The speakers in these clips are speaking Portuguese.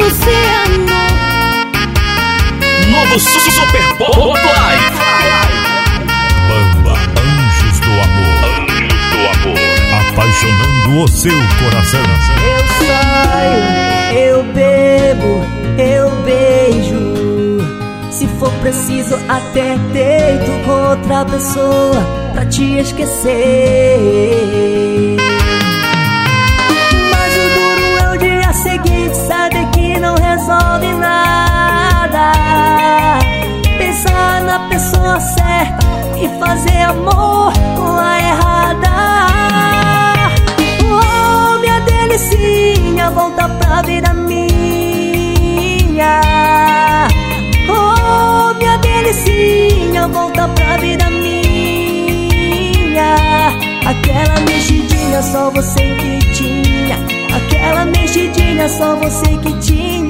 você, amor. Novo Su- Super Pop Live. Banda Anjos do Amor. Anjos do Amor. Apaixonando o seu coração. Eu saio, eu bebo, eu beijo. Se for preciso, até deito com outra pessoa pra te esquecer. Na pessoa certa e fazer amor com a errada. Oh, minha delicinha, volta pra vida minha. Oh, minha delicinha, volta pra vida minha. Aquela mexidinha, só você que tinha. Aquela mexidinha, só você que tinha.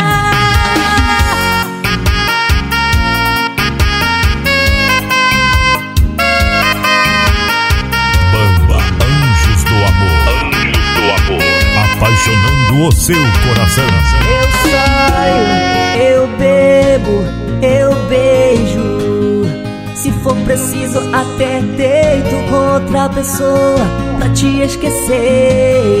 O seu coração. Eu saio, eu bebo, eu beijo. Se for preciso, até deito com outra pessoa pra te esquecer.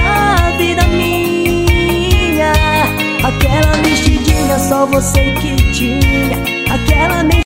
só você que tinha. Aquela.